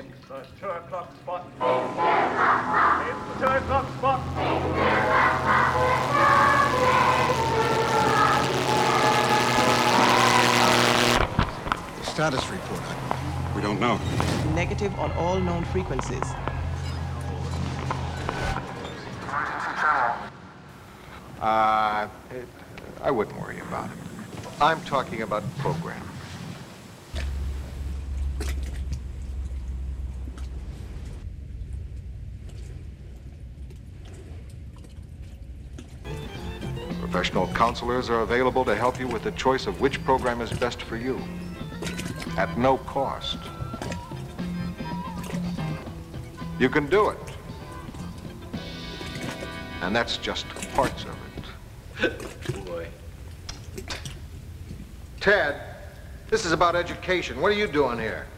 It's the two o'clock spot. It's the two o'clock spot. Status report. We don't know. Negative on all known frequencies. Uh, it, I wouldn't worry about it. I'm talking about program. Professional counselors are available to help you with the choice of which program is best for you at no cost. You can do it. And that's just parts of it. Boy. Ted, this is about education. What are you doing here?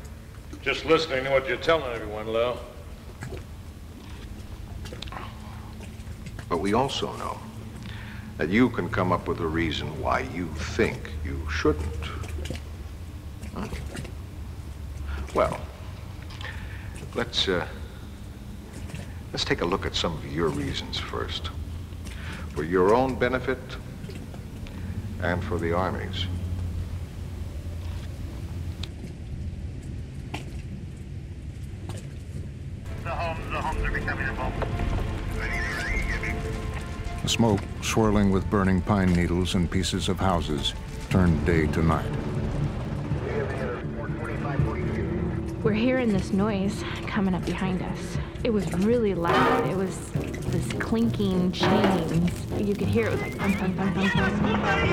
Just listening to what you're telling everyone, Lou. But we also know that you can come up with a reason why you think you shouldn't. Huh? Well, let's uh, let's take a look at some of your reasons first, for your own benefit and for the Army's. The homes, the homes are becoming involved. The smoke, swirling with burning pine needles and pieces of houses, turned day to night. We're hearing this noise coming up behind us. It was really loud. It was this clinking chains. You could hear it was like thump, thump, thump, thump, thump.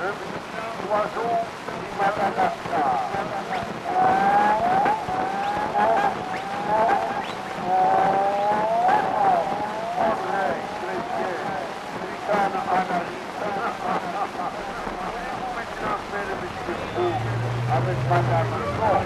le petit oiseau du Madagascar. avec Madame Laurent.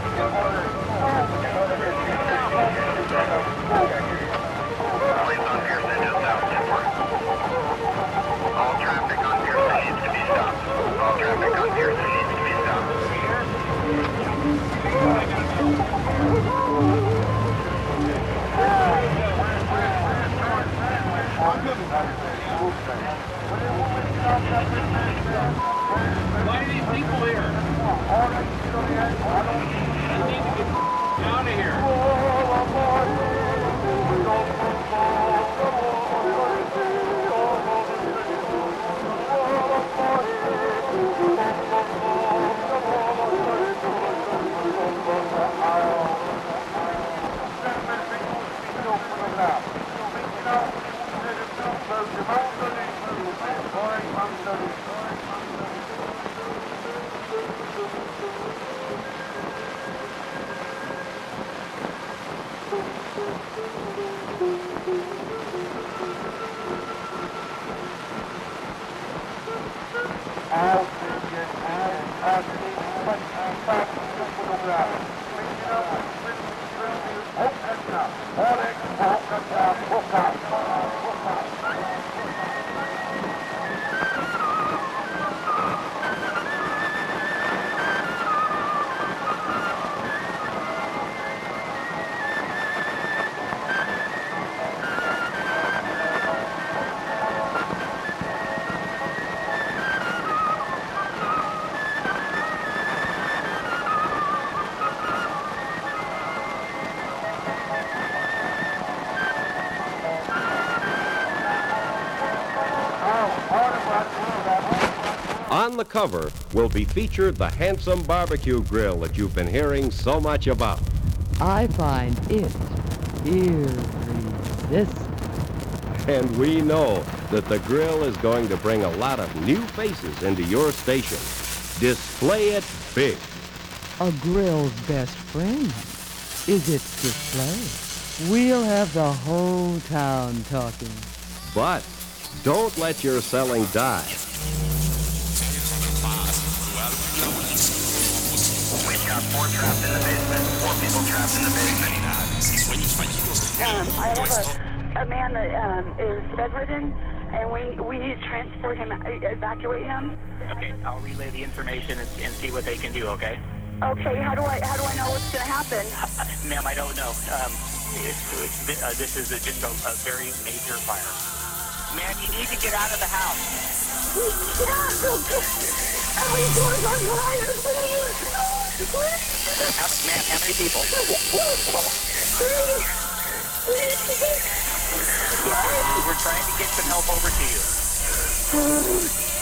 Cover will be featured the handsome barbecue grill that you've been hearing so much about. I find it irresistible. And we know that the grill is going to bring a lot of new faces into your station. Display it big. A grill's best friend is its display. We'll have the whole town talking. But don't let your selling die. Got four trapped in the basement. Four people trapped in the basement. Um, I have a, a man that um, is bedridden, and we we need to transport him, e- evacuate him. Okay, I'll relay the information and, and see what they can do, okay? Okay, how do I how do I know what's going to happen? Ma'am, I don't know. Um, it's, it's, uh, this is a, just a, a very major fire. Ma'am, you need to get out of the house. Every door's on fire, please. How, ma'am, how many people? We're trying to get some help over to you.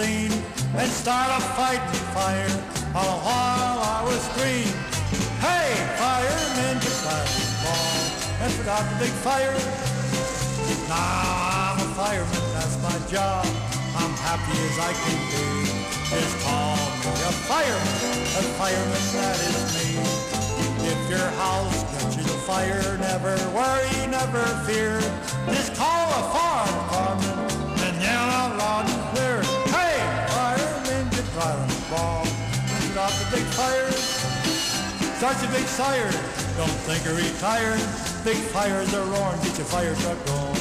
Scene and start a fighting fire all the while I was green. Hey, firemen, get by the ball and out the big fire. Now I'm a fireman, that's my job. I'm happy as I can be. Just call me a fireman, a fireman that is me. If your house catches a fire, never worry, never fear. Just call a fire department and yell out loud and siren ball. Shoot off the big fire. Start a big sire. Don't think or retire. Big fires are roaring. Get your fire truck going.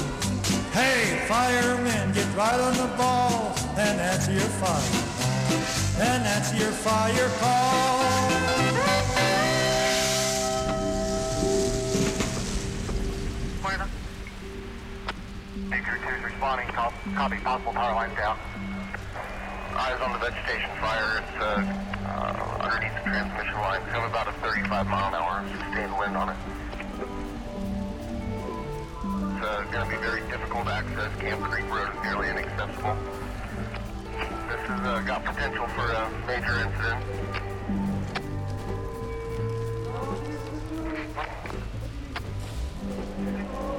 Hey, firemen, get right on the ball and answer your fire. And answer your fire call. Cleveland. two is responding. Copy. Possible power lines down. Eyes on the vegetation fire. It's uh, uh, underneath the transmission line. We have about a 35 mile an hour sustained wind on it. It's uh, going to be very difficult access. Camp Creek Road is nearly inaccessible. This has uh, got potential for a major incident.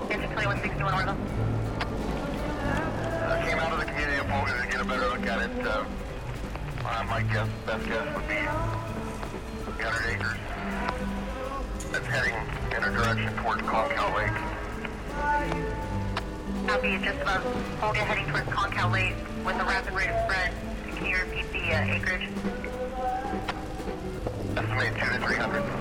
Engine 2161 Orville. Uh, came out of the community to get a better look at it. Uh, uh, my guess, best guess would be 300 acres. It's heading in a direction towards Concow Lake. Copy, just above Pulga heading towards Concow Lake with a rapid rate of spread. Can you repeat the uh, acreage? Estimate 2 to 300.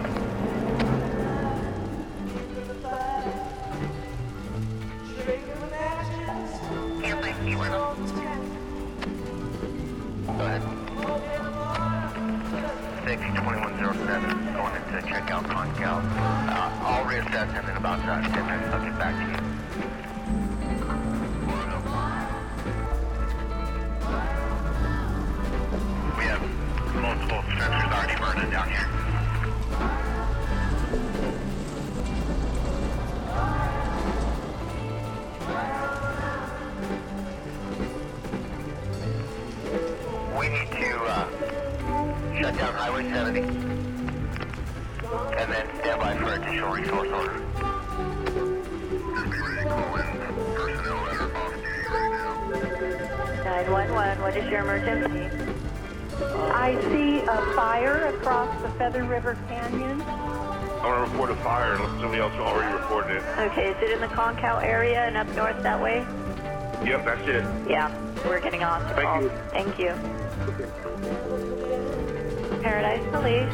Check out Concow. Uh, I'll reassess him in about uh, 10 minutes. I'll get back to you. We have multiple structures already burning down here. Across Feather River Canyon. I want to report a fire unless somebody else already reported it. Okay, is it in the Concow area and up north that way? Yep, that's it. Yeah, we're getting on to Thank call. you. Thank you. Paradise Police.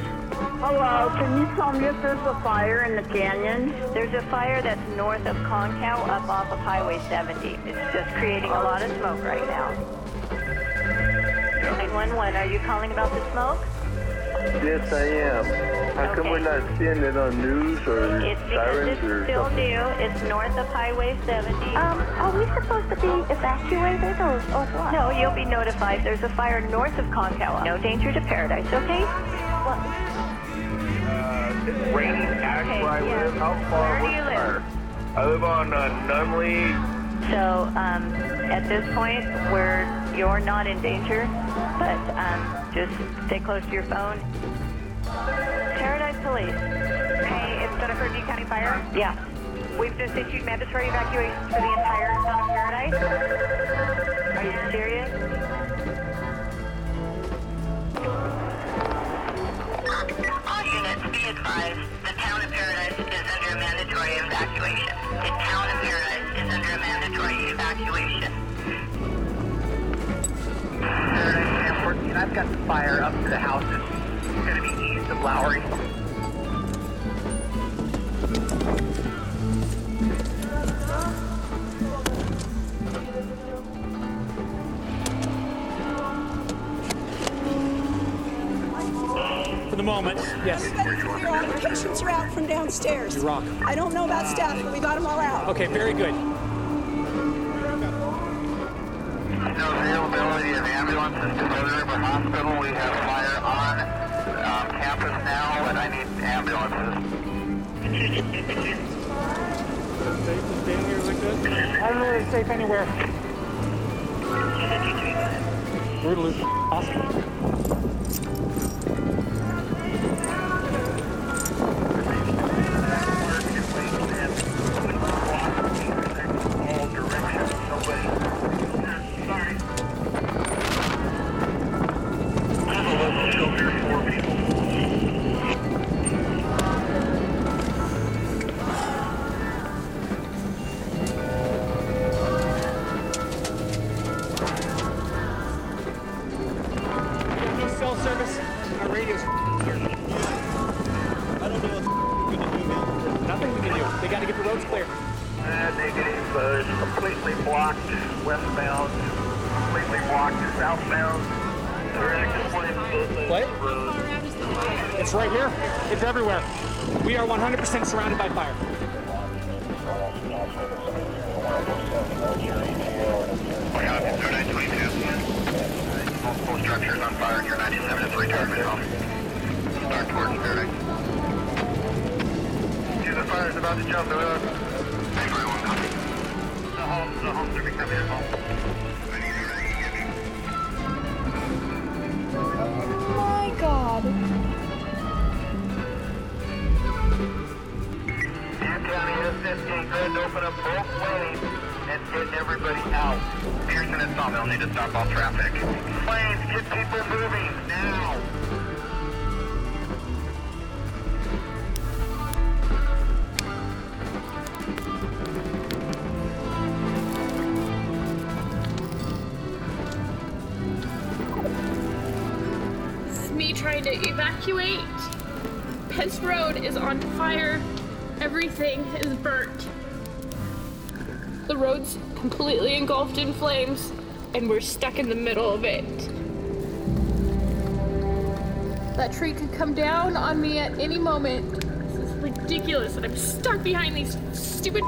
Hello, can you tell me if there's a fire in the canyon? There's a fire that's north of Concow up off of Highway 70. It's just creating a lot of smoke right now. 911, are you calling about the smoke? Yes, I am. How come we're not seeing it on news or It's because sirens it's still something? new. It's north of Highway 70. Um, are we supposed to be evacuated or, or what? No, you'll be notified. There's a fire north of Concow. No danger to Paradise, okay? Uh, it's raining ash Okay, where I yeah. live. How far Where do you live? fire? I live on uh, Nunneley. So um, at this point, we're you're not in danger, but um, just stay close to your phone. Paradise Police. Hey, it's Jennifer D County Fire. Yeah. We've just issued mandatory evacuations for the entire town of Paradise. Are you serious? All units, be advised, the town of Paradise is under a mandatory evacuation. The town of Paradise is under a mandatory evacuation. Paradise Camp 14, I've got the fire up to the houses. It's going to be east of Lowry. For the moment, yes. Your all the patients are out from downstairs. You rock. I don't know about staff, but we got them all out. Okay, very good. Ambulances to River Hospital. We have fire on um, campus now, and I need ambulances. I don't know where it's safe anywhere. We're loose. 100% surrounded by fire. To stop all traffic. Planes, get people moving now. This is me trying to evacuate. Pentz Road is on fire. Everything is burnt. The road's completely engulfed in flames, and we're stuck in the middle of it. That tree could come down on me at any moment. This is ridiculous, and I'm stuck behind these stupid.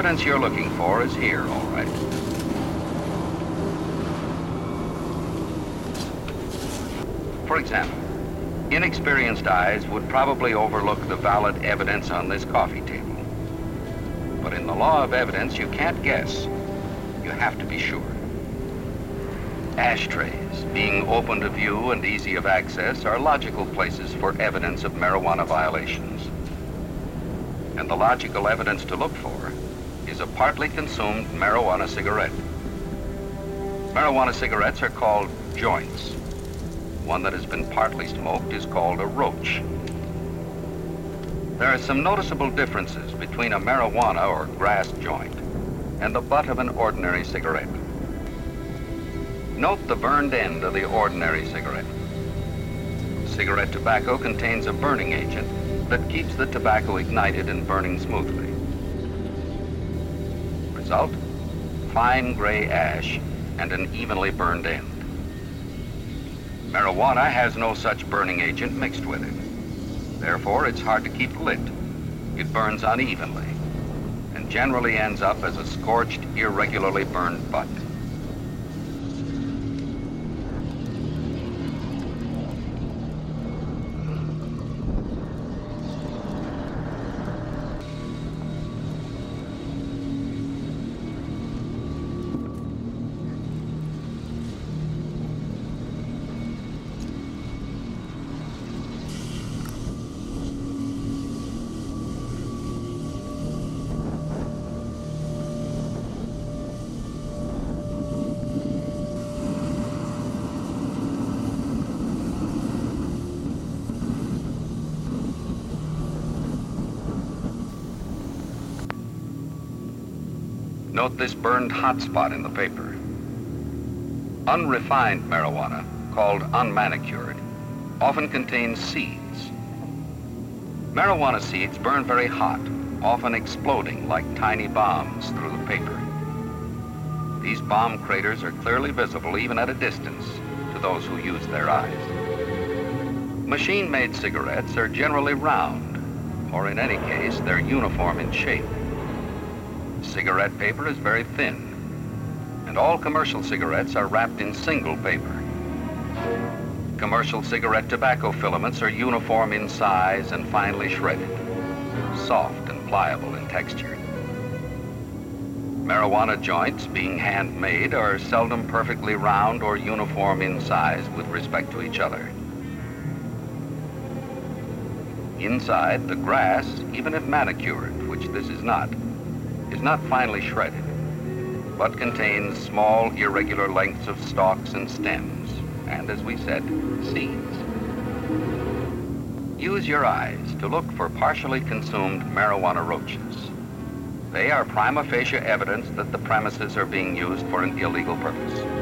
Evidence you're looking for is here, all right. For example, inexperienced eyes would probably overlook the valid evidence on this coffee table. But in the law of evidence, you can't guess. You have to be sure. Ashtrays, being open to view and easy of access, are logical places for evidence of marijuana violations. And the logical evidence to look for partly consumed marijuana cigarette. Marijuana cigarettes are called joints. One that has been partly smoked is called a roach. There are some noticeable differences between a marijuana or grass joint and the butt of an ordinary cigarette. Note the burned end of the ordinary cigarette. Cigarette tobacco contains a burning agent that keeps the tobacco ignited and burning smoothly. Result, fine gray ash and an evenly burned end. Marijuana has no such burning agent mixed with it. Therefore, it's hard to keep lit. It burns unevenly and generally ends up as a scorched, irregularly burned butt. Note this burned hot spot in the paper. Unrefined marijuana, called unmanicured, often contains seeds. Marijuana seeds burn very hot, often exploding like tiny bombs through the paper. These bomb craters are clearly visible even at a distance to those who use their eyes. Machine-made cigarettes are generally round, or in any case, they're uniform in shape. Cigarette paper is very thin, and all commercial cigarettes are wrapped in single paper. Commercial cigarette tobacco filaments are uniform in size and finely shredded, soft and pliable in texture. Marijuana joints, being handmade, are seldom perfectly round or uniform in size with respect to each other. Inside, the grass, even if manicured, which this is not, is not finely shredded, but contains small, irregular lengths of stalks and stems, and as we said, seeds. Use your eyes to look for partially consumed marijuana roaches. They are prima facie evidence that the premises are being used for an illegal purpose.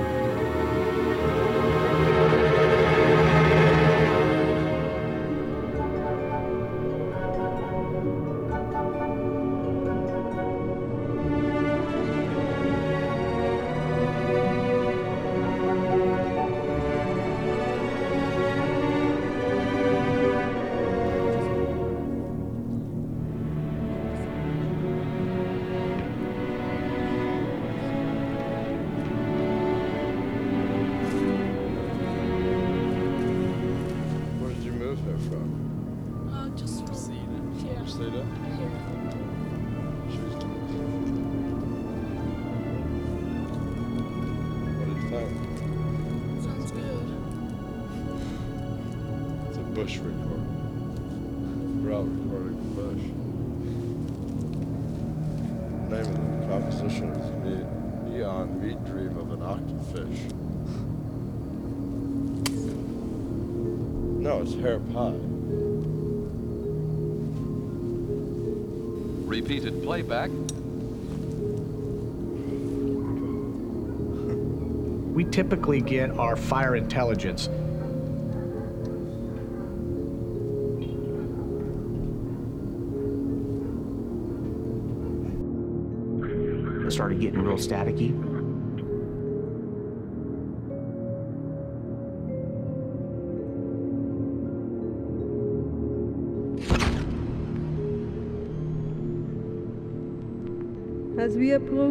Repeated playback. We typically get our fire intelligence It started getting real staticky.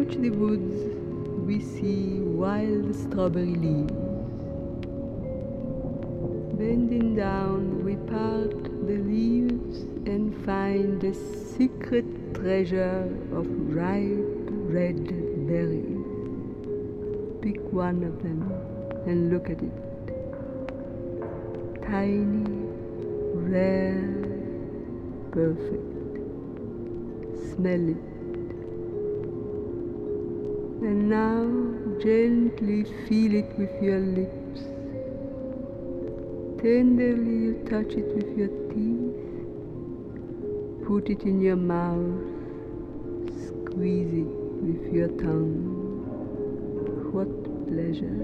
Approach the woods, we see wild strawberry leaves. Bending down, we part the leaves and find the secret treasure of ripe red berries. Pick one of them and look at it. Tiny, rare, perfect. Smell it. Now gently feel it with your lips. Tenderly you touch it with your teeth. Put it in your mouth. Squeeze it with your tongue. What pleasure.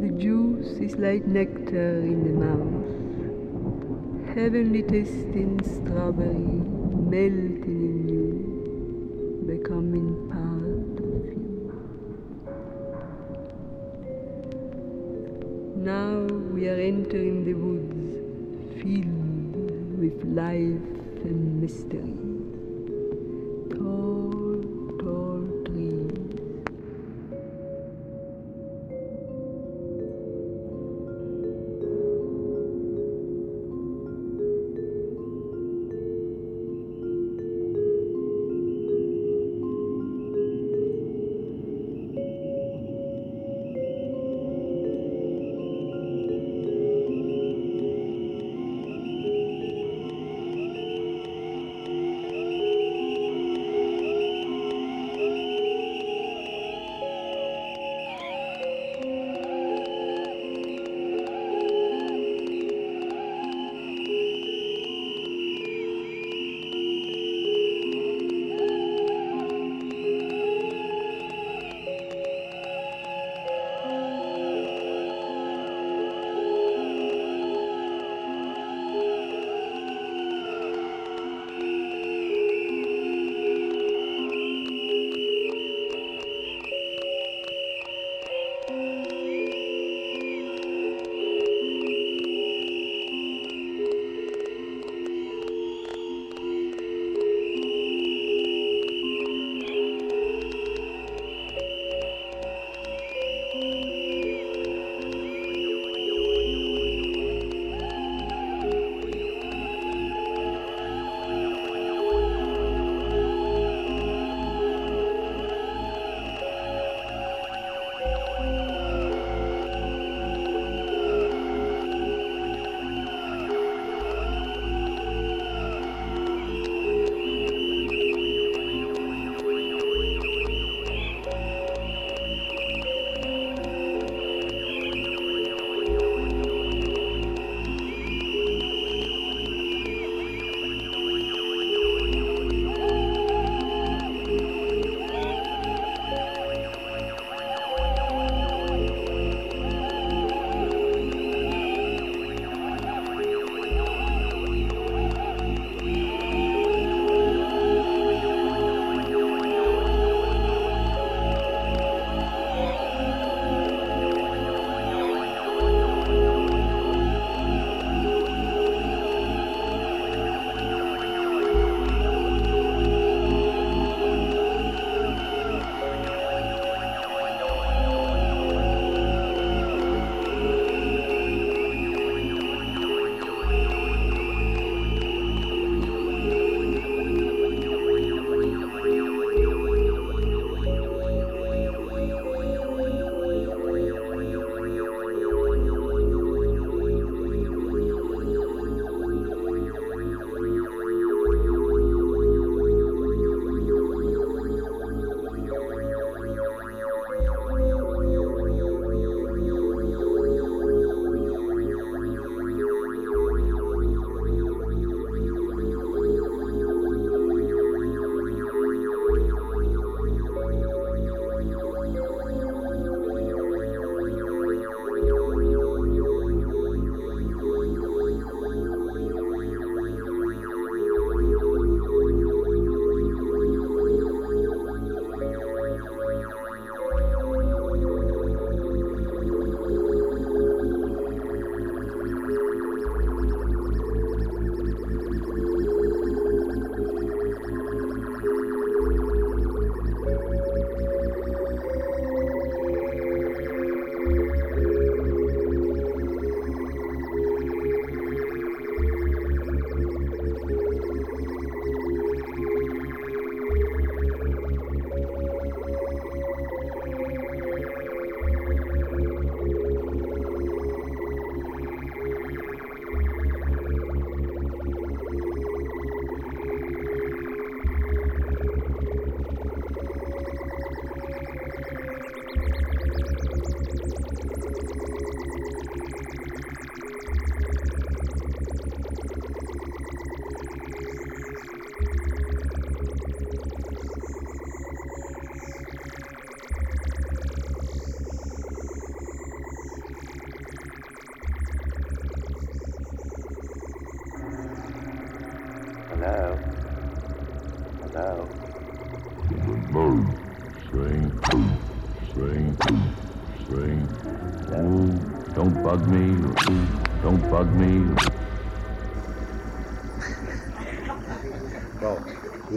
The juice is like nectar in the mouth. Heavenly tasting strawberry melting and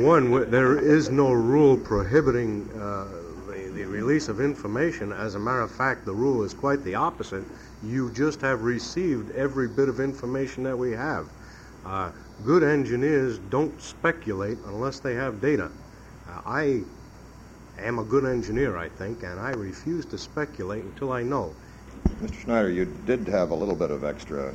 one, there is no rule prohibiting uh, the, the release of information. As a matter of fact, the rule is quite the opposite. You just have received every bit of information that we have. Uh, good engineers don't speculate unless they have data. Uh, I am a good engineer, I think, and I refuse to speculate until I know. Mr. Schneider, you did have a little bit of extra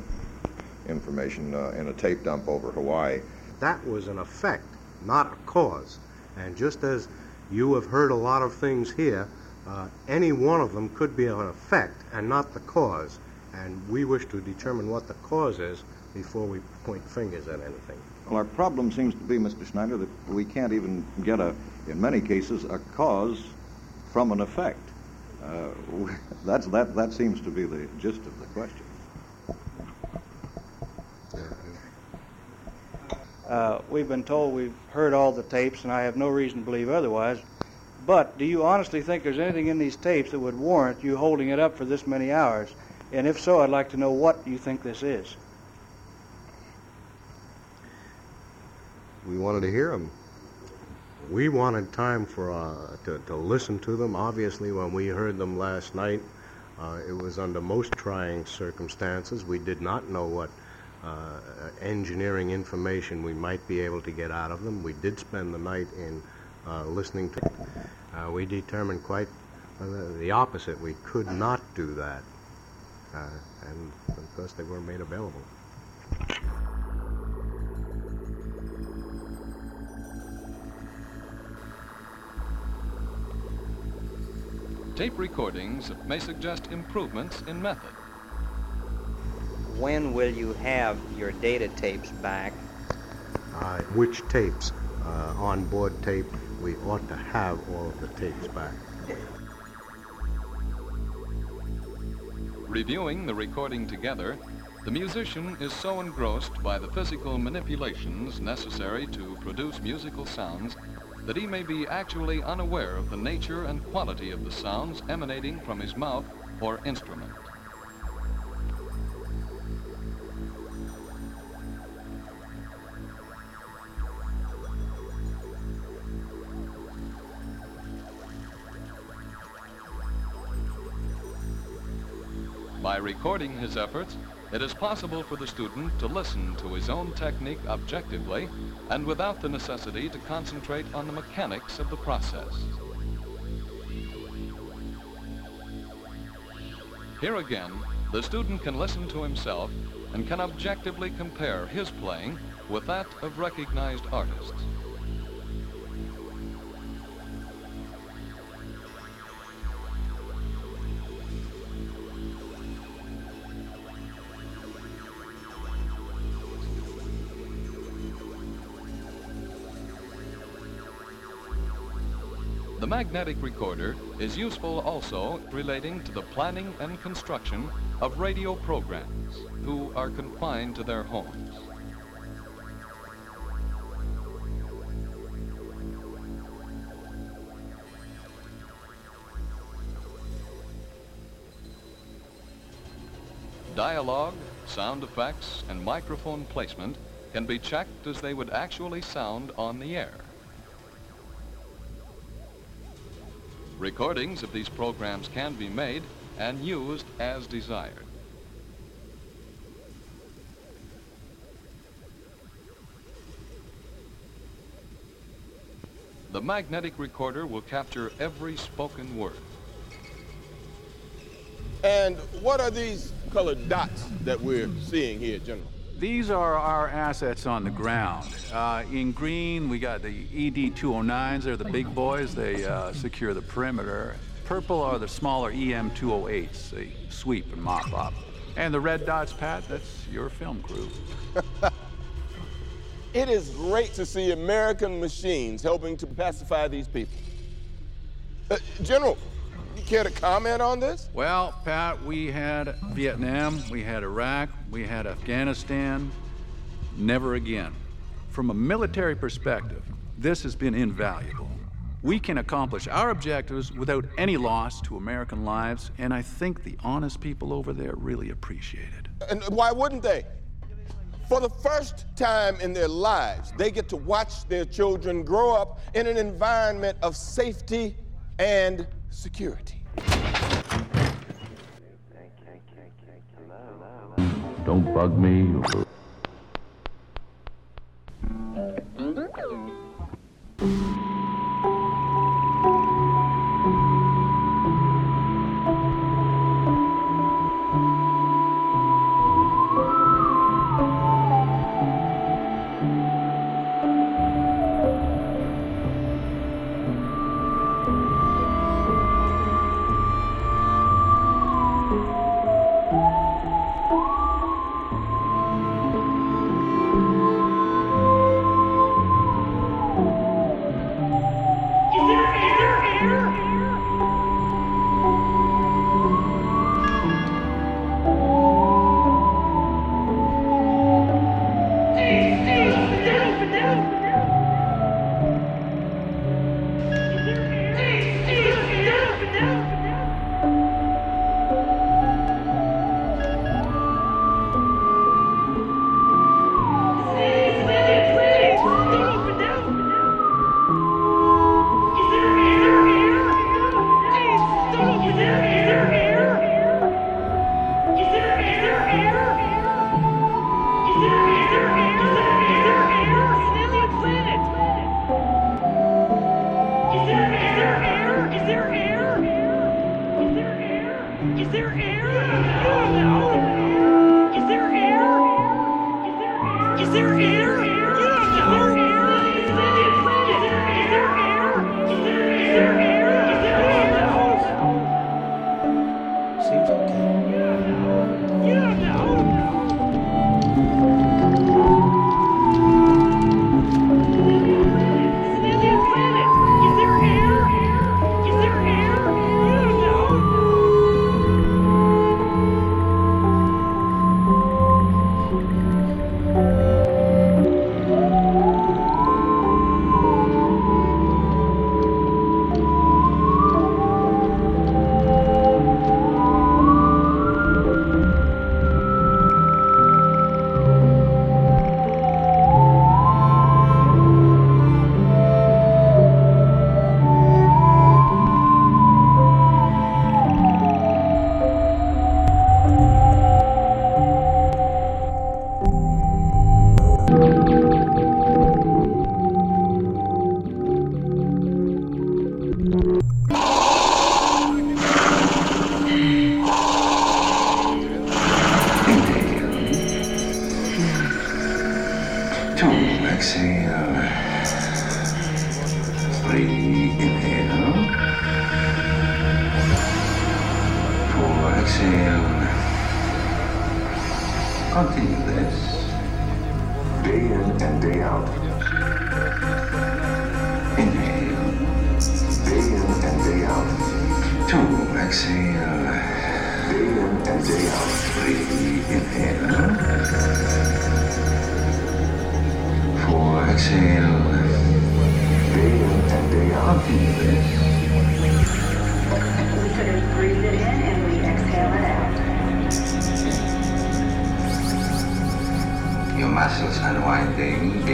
information uh, in a tape dump over Hawaii. That was an effect, not a cause. And just as you have heard a lot of things here, uh, any one of them could be an effect and not the cause. And we wish to determine what the cause is before we point fingers at anything. Well, our problem seems to be, Mr. Schneider, that we can't even get a, in many cases, a cause from an effect. Uh, that's, that, that seems to be the gist of the question. Uh, we've been told we've heard all the tapes, and I have no reason to believe otherwise. But do you honestly think there's anything in these tapes that would warrant you holding it up for this many hours? And if so, I'd like to know what you think this is. We wanted to hear them. We wanted time for uh, to, to listen to them. Obviously, when we heard them last night, uh, it was under most trying circumstances. We did not know what uh, engineering information we might be able to get out of them. We did spend the night in uh, listening to. Uh, we determined quite uh, the opposite. We could not do that, uh, and of course they were made available. Tape recordings may suggest improvements in method. When will you have your data tapes back? Uh, which tapes? Uh, on board tape, we ought to have all of the tapes back. Reviewing the recording together, the musician is so engrossed by the physical manipulations necessary to produce musical sounds that he may be actually unaware of the nature and quality of the sounds emanating from his mouth or instrument. Recording his efforts, it is possible for the student to listen to his own technique objectively and without the necessity to concentrate on the mechanics of the process. Here again, the student can listen to himself and can objectively compare his playing with that of recognized artists. Magnetic recorder is useful also relating to the planning and construction of radio programs who are confined to their homes. Dialogue, sound effects, and microphone placement can be checked as they would actually sound on the air. Recordings of these programs can be made and used as desired. The magnetic recorder will capture every spoken word. And what are these colored dots that we're seeing here, General? These are our assets on the ground. Uh, in green, we got the ED-209s. They're the big boys. They uh, secure the perimeter. Purple are the smaller EM-208s. They sweep and mop up. And the red dots, Pat, that's your film crew. It is great to see American machines helping to pacify these people. Uh, General, you care to comment on this? Well, Pat, we had Vietnam, we had Iraq, we had Afghanistan. Never again. From a military perspective, this has been invaluable. we can accomplish our objectives without any loss to American lives, and I think the honest people over there really appreciate it. And why wouldn't they? For the first time in their lives, they get to watch their children grow up in an environment of safety and security. Don't bug me. Two,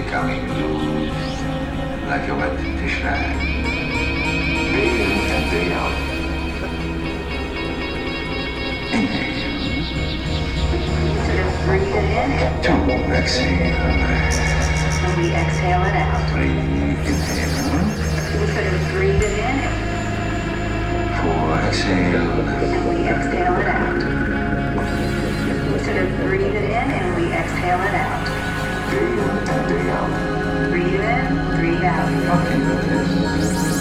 becoming loose, like a wet dish rag. Day in and day out. Inhale. Sort of breathe it in Two, exhale. we exhale it out. Three, inhale. We sort of breathe it in Four, exhale. and we exhale it out. We sort of breathe it in and we exhale it out. Day Breathe in, breathe out. This.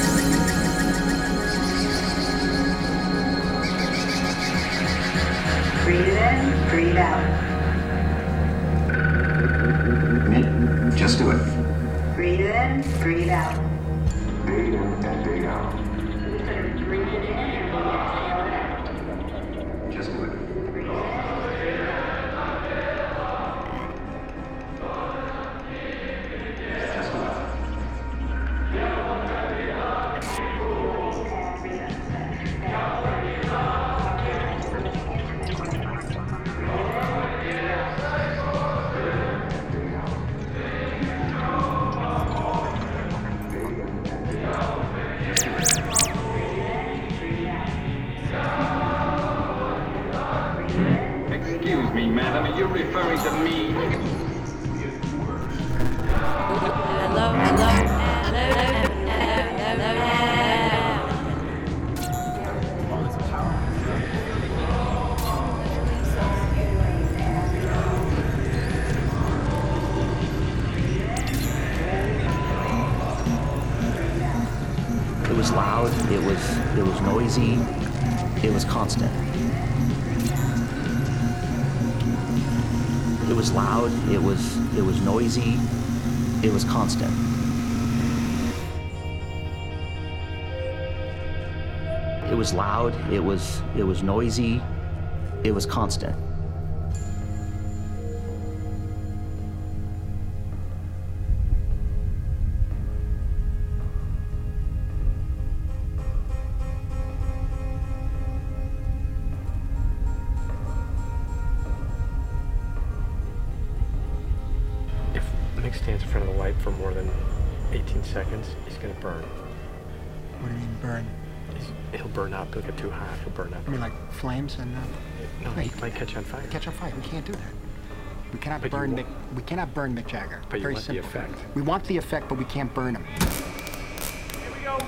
It was constant. It was loud, it was it was noisy, it was constant. It was loud, it was it was noisy, it was constant. Flames and uh, No, he Wait. might catch on fire. catch on fire. We can't do that. We cannot But burn Mick. We cannot burn Mick Jagger. But you Very want the simple. effect. We want the effect, but we can't burn him. Here we go.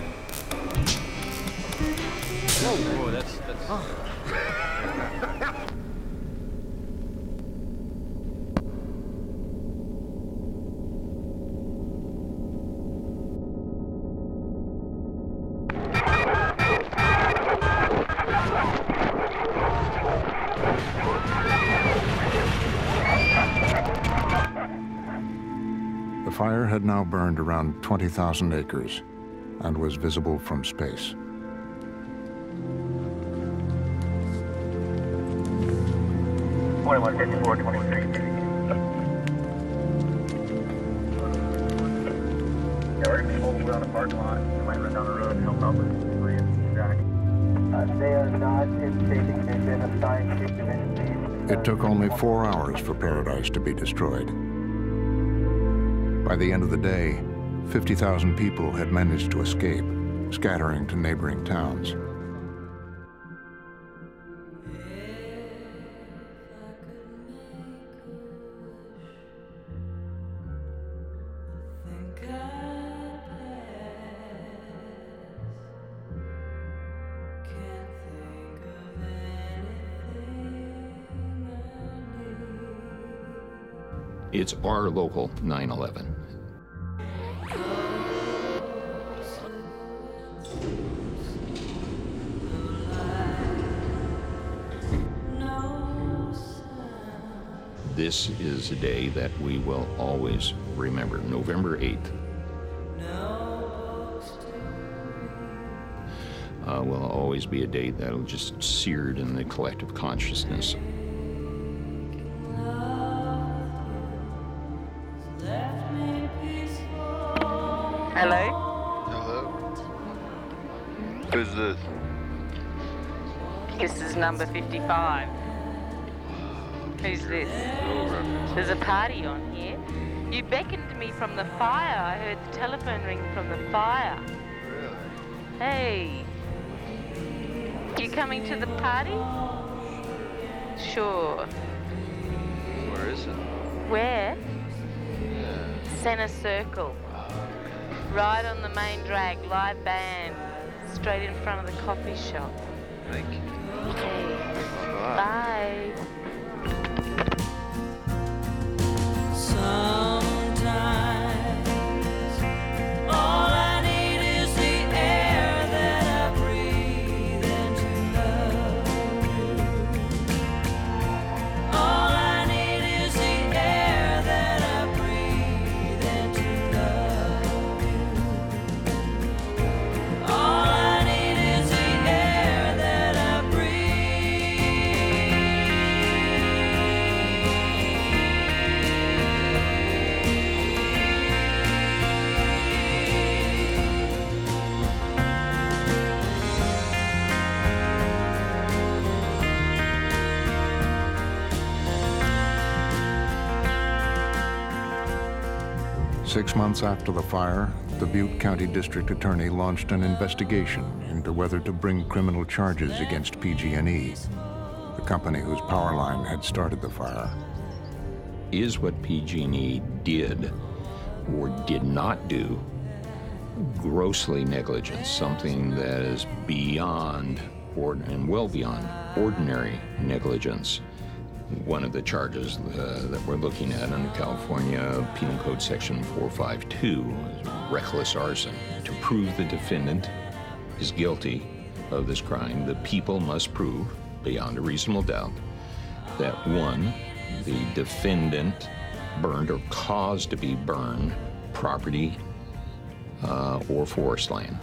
Whoa, that's that's. The 20,000 acres and was visible from space. It took only four hours for Paradise to be destroyed. By the end of the day, 50,000 people had managed to escape, scattering to neighboring towns. It's our local 9 11. This is a day that we will always remember, November 8th. Uh, will always be a day that'll just seared in the collective consciousness. Hello? Hello? Who's this? This is number 55. Who's this? There's a party on here. You beckoned to me from the fire. I heard the telephone ring from the fire. Hey. You coming to the party? Sure. Where is it? Where? Center Circle. Right on the main drag, live band. Straight in front of the coffee shop. Thank you. Okay. Bye. Sometimes months after the fire, the Butte County District Attorney launched an investigation into whether to bring criminal charges against PG&E, the company whose power line had started the fire. Is what PG&E did or did not do grossly negligent, something that is beyond and well beyond ordinary negligence. One of the charges uh, that we're looking at under California Penal Code Section 452 reckless arson. To prove the defendant is guilty of this crime, the people must prove, beyond a reasonable doubt, that one, the defendant burned or caused to be burned property uh, or forest land.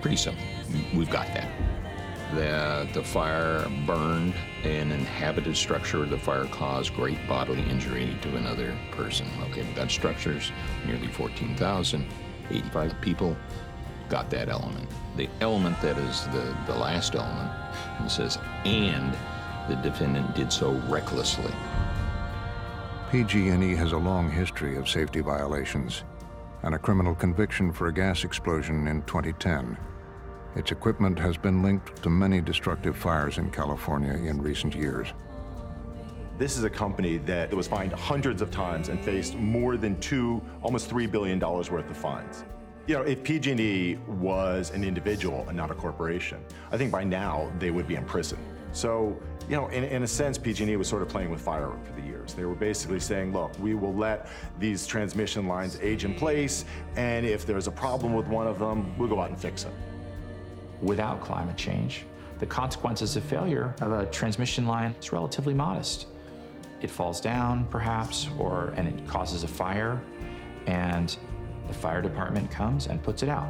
Pretty simple. We've got that. That the fire burned an inhabited structure, the fire caused great bodily injury to another person. Okay, got structures, nearly 14,000, 85 people, got that element. The element that is the, the last element, it says, and the defendant did so recklessly. PG&E has a long history of safety violations and a criminal conviction for a gas explosion in 2010. Its equipment has been linked to many destructive fires in California in recent years. This is a company that was fined hundreds of times and faced more than two, almost $3 billion worth of fines. You know, if PG&E was an individual and not a corporation, I think by now they would be in prison. So, you know, in, in a sense, PG&E was sort of playing with fire for the years. They were basically saying, look, we will let these transmission lines age in place, and if there's a problem with one of them, we'll go out and fix it. Without climate change, the consequences of failure of a transmission line is relatively modest. It falls down, perhaps, or and it causes a fire, and the fire department comes and puts it out.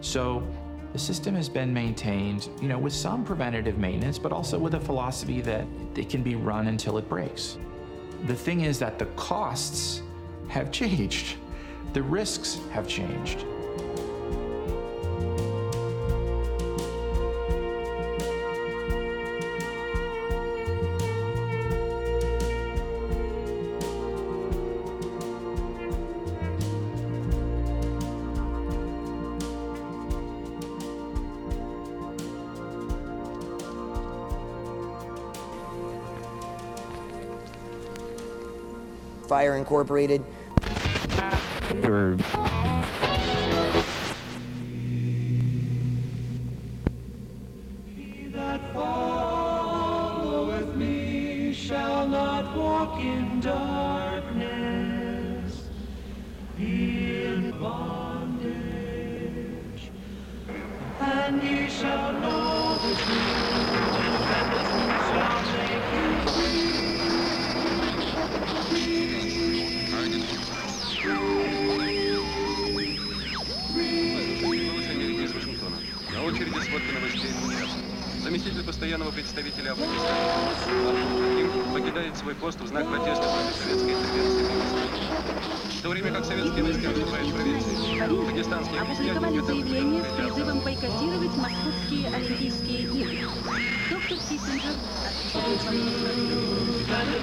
So the system has been maintained, you know, with some preventative maintenance, but also with a philosophy that it can be run until it breaks. The thing is that the costs have changed. The risks have changed. Incorporated. Or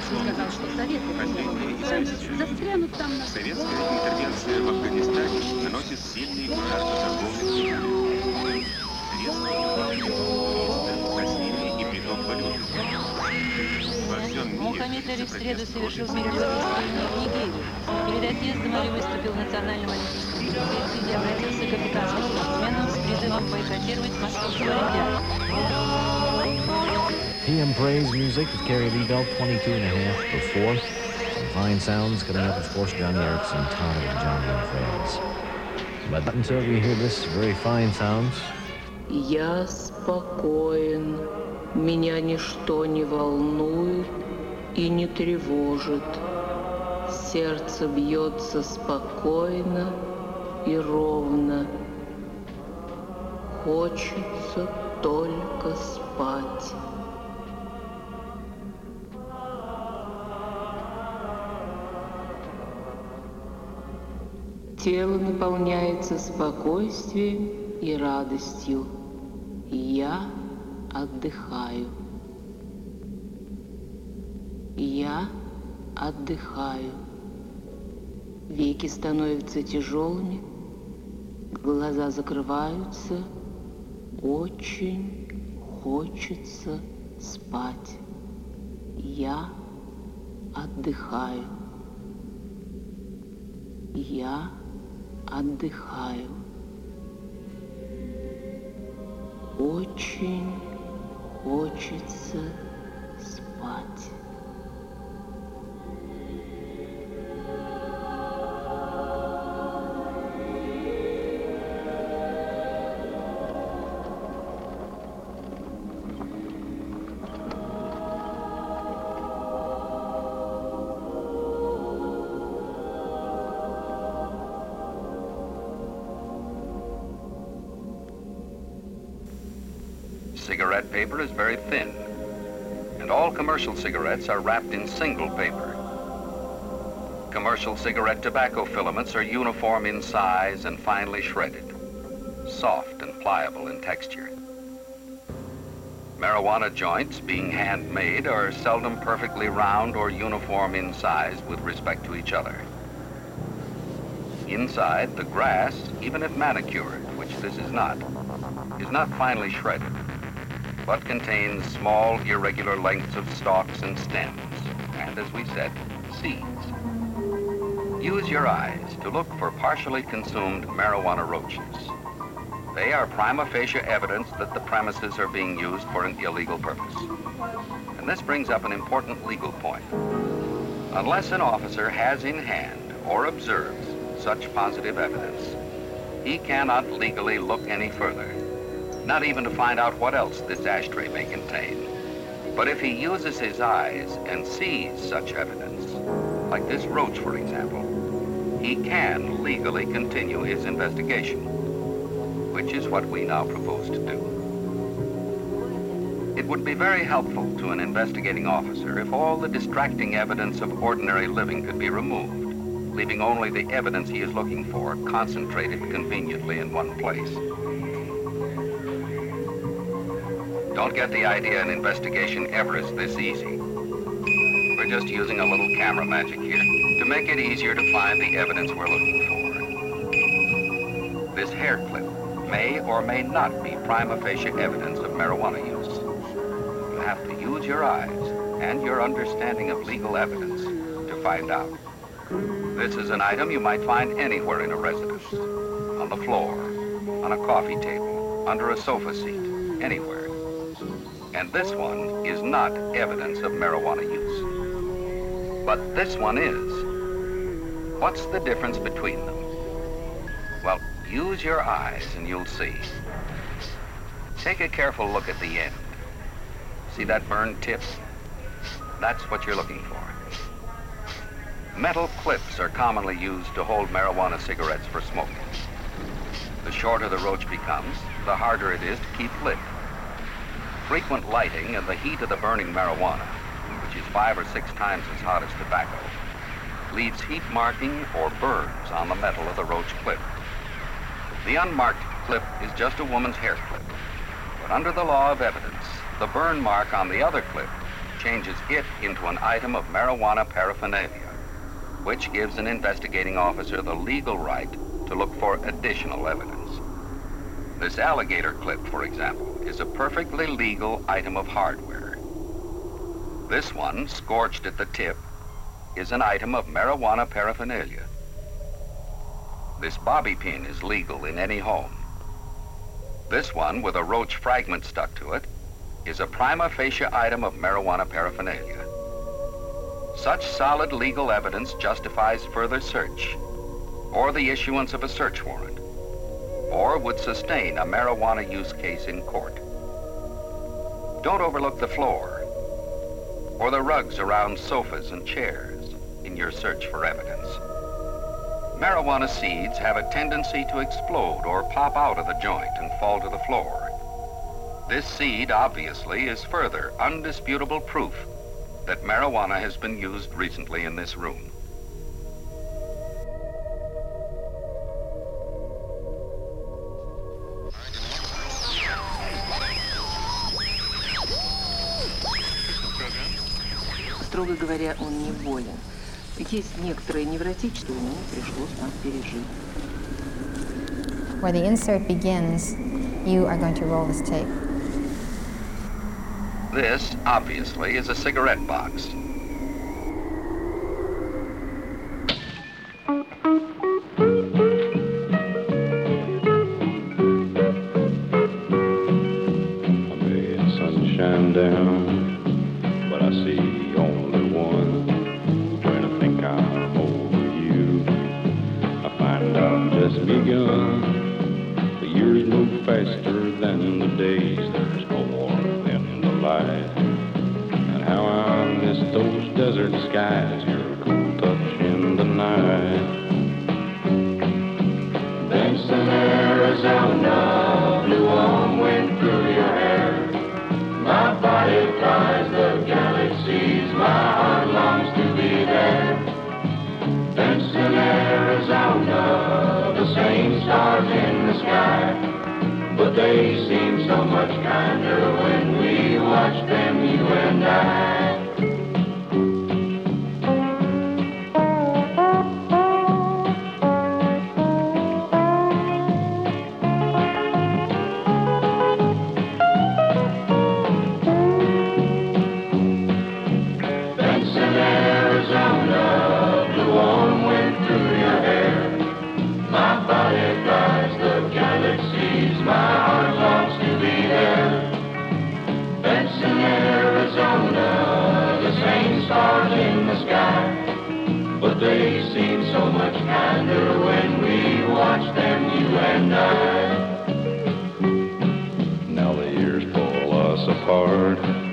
сказал, что советы застрянут там на Советская интервенция в Афганистане наносит сильный удар по торговле Мухаммед Али в среду совершил перевоплощение в Нигерию. Перед отъездом Али выступил в Национальном олимпийском комитете и обратился к африканским спортсменам с призывом бойкотировать Московскую Олимпиаду. PM Praise music with Carrie Lee Bell, 22 and a half before. Some fine sounds coming up, of course, Johnny Erickson, Todd, and and Friends. But until we hear this very fine sounds, Я спокоен, меня ничто не волнует и не тревожит. Сердце бьется спокойно и ровно. Хочется только спать. Тело наполняется спокойствием и радостью. Я отдыхаю. Я отдыхаю. Веки становятся тяжелыми, глаза закрываются. Очень хочется спать. Я отдыхаю. Я отдыхаю. Очень хочется спать. Cigarette paper is very thin, and all commercial cigarettes are wrapped in single paper. Commercial cigarette tobacco filaments are uniform in size and finely shredded, soft and pliable in texture. Marijuana joints, being handmade, are seldom perfectly round or uniform in size with respect to each other. Inside, the grass, even if manicured, which this is not, is not finely shredded, but contains small, irregular lengths of stalks and stems, and as we said, seeds. Use your eyes to look for partially consumed marijuana roaches. They are prima facie evidence that the premises are being used for an illegal purpose. And this brings up an important legal point. Unless an officer has in hand or observes such positive evidence, he cannot legally look any further, not even to find out what else this ashtray may contain. But if he uses his eyes and sees such evidence, like this roach, for example, he can legally continue his investigation, which is what we now propose to do. It would be very helpful to an investigating officer if all the distracting evidence of ordinary living could be removed, leaving only the evidence he is looking for concentrated conveniently in one place. Don't get the idea an investigation ever is this easy. We're just using a little camera magic here to make it easier to find the evidence we're looking for. This hair clip may or may not be prima facie evidence of marijuana use. You have to use your eyes and your understanding of legal evidence to find out. This is an item you might find anywhere in a residence. On the floor, on a coffee table, under a sofa seat, anywhere. And this one is not evidence of marijuana use. But this one is. What's the difference between them? Well, use your eyes and you'll see. Take a careful look at the end. See that burned tip? That's what you're looking for. Metal clips are commonly used to hold marijuana cigarettes for smoking. The shorter the roach becomes, the harder it is to keep lit. Frequent lighting and the heat of the burning marijuana, which is five or six times as hot as tobacco, leaves heat marking or burns on the metal of the roach clip. The unmarked clip is just a woman's hair clip, but under the law of evidence, the burn mark on the other clip changes it into an item of marijuana paraphernalia, which gives an investigating officer the legal right to look for additional evidence. This alligator clip, for example, is a perfectly legal item of hardware. This one, scorched at the tip, is an item of marijuana paraphernalia. This bobby pin is legal in any home. This one, with a roach fragment stuck to it, is a prima facie item of marijuana paraphernalia. Such solid legal evidence justifies further search, or the issuance of a search warrant, or would sustain a marijuana use case in court. Don't overlook the floor, or the rugs around sofas and chairs in your search for evidence. Marijuana seeds have a tendency to explode or pop out of the joint and fall to the floor. This seed, obviously, is further undisputable proof that marijuana has been used recently in this room. Строго говоря, он не болен. Есть некоторые невротические, но пришлось нам пережить. Where the insert begins, you are going to roll this tape. This, obviously, is a cigarette box. same stars in the sky, but they seem so much kinder when we watch them, you and I. Lord.